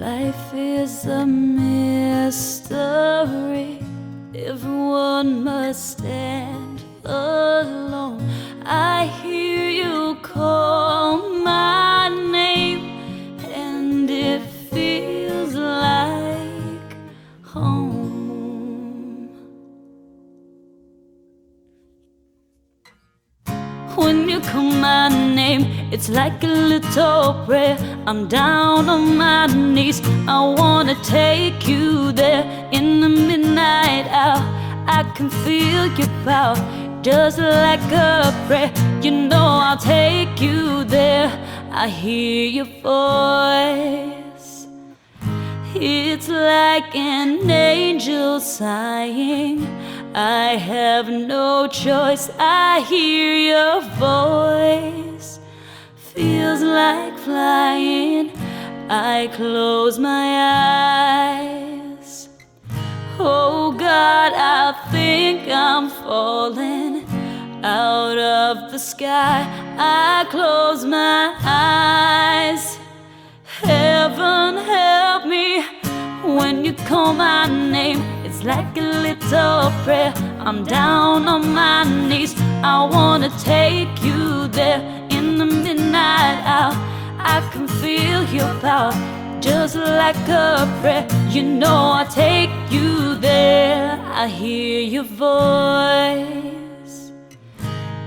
Life is a mystery. Everyone must When you call my name, it's like a little prayer. I'm down on my knees. I wanna take you there in the midnight hour. I can feel your power, just like a prayer. You know I'll take you there. I hear your voice. It's like an angel sighing. I have no choice. I hear your voice. Feels like flying. I close my eyes. Oh God, I think I'm falling out of the sky. I close my eyes. Heaven you call my name. It's like a little prayer. I'm down on my knees. I wanna take you there in the midnight hour. I can feel your power, just like a prayer. You know I'll take you there. I hear your voice.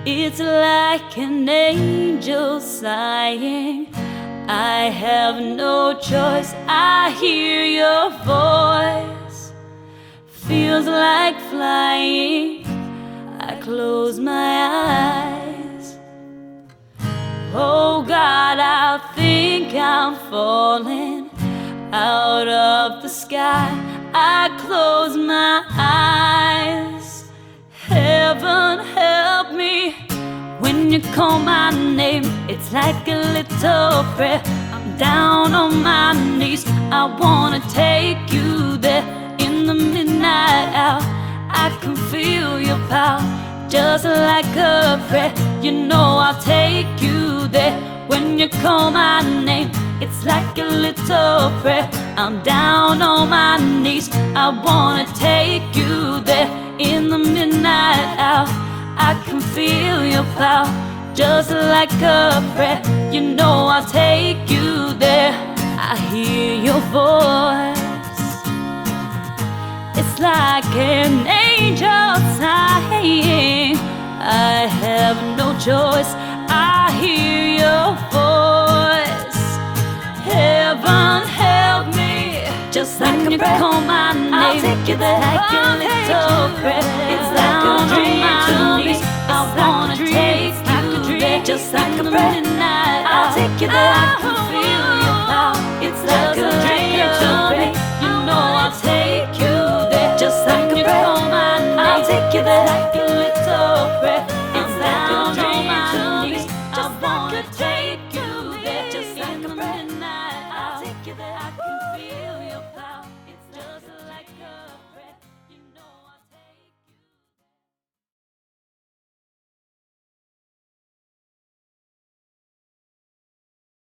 It's like an angel sighing. I have no choice. I hear your voice. Feels like flying. I close my eyes. Oh God, I think I'm falling out of the sky. I close my eyes. Heaven help me when you call my name. It's like a little prayer. I'm down on my knees. I wanna take you there just like a prayer. You know I'll take you there when you call my name. It's like a little prayer. I'm down on my knees. I wanna take you there in the midnight hour. I can feel your power, just like a prayer. You know I'll take you there. I hear your voice. It's like an angel sighing. I have no choice. I hear your voice. Heaven help me. Just like when a you prayer, call my name, I'll take you there. Like a little prayer. It's like a dream my to me. I It's like a wanna dream. take It's like a you dream. there, Just like a midnight I'll take you there. I can feel your power. It's like a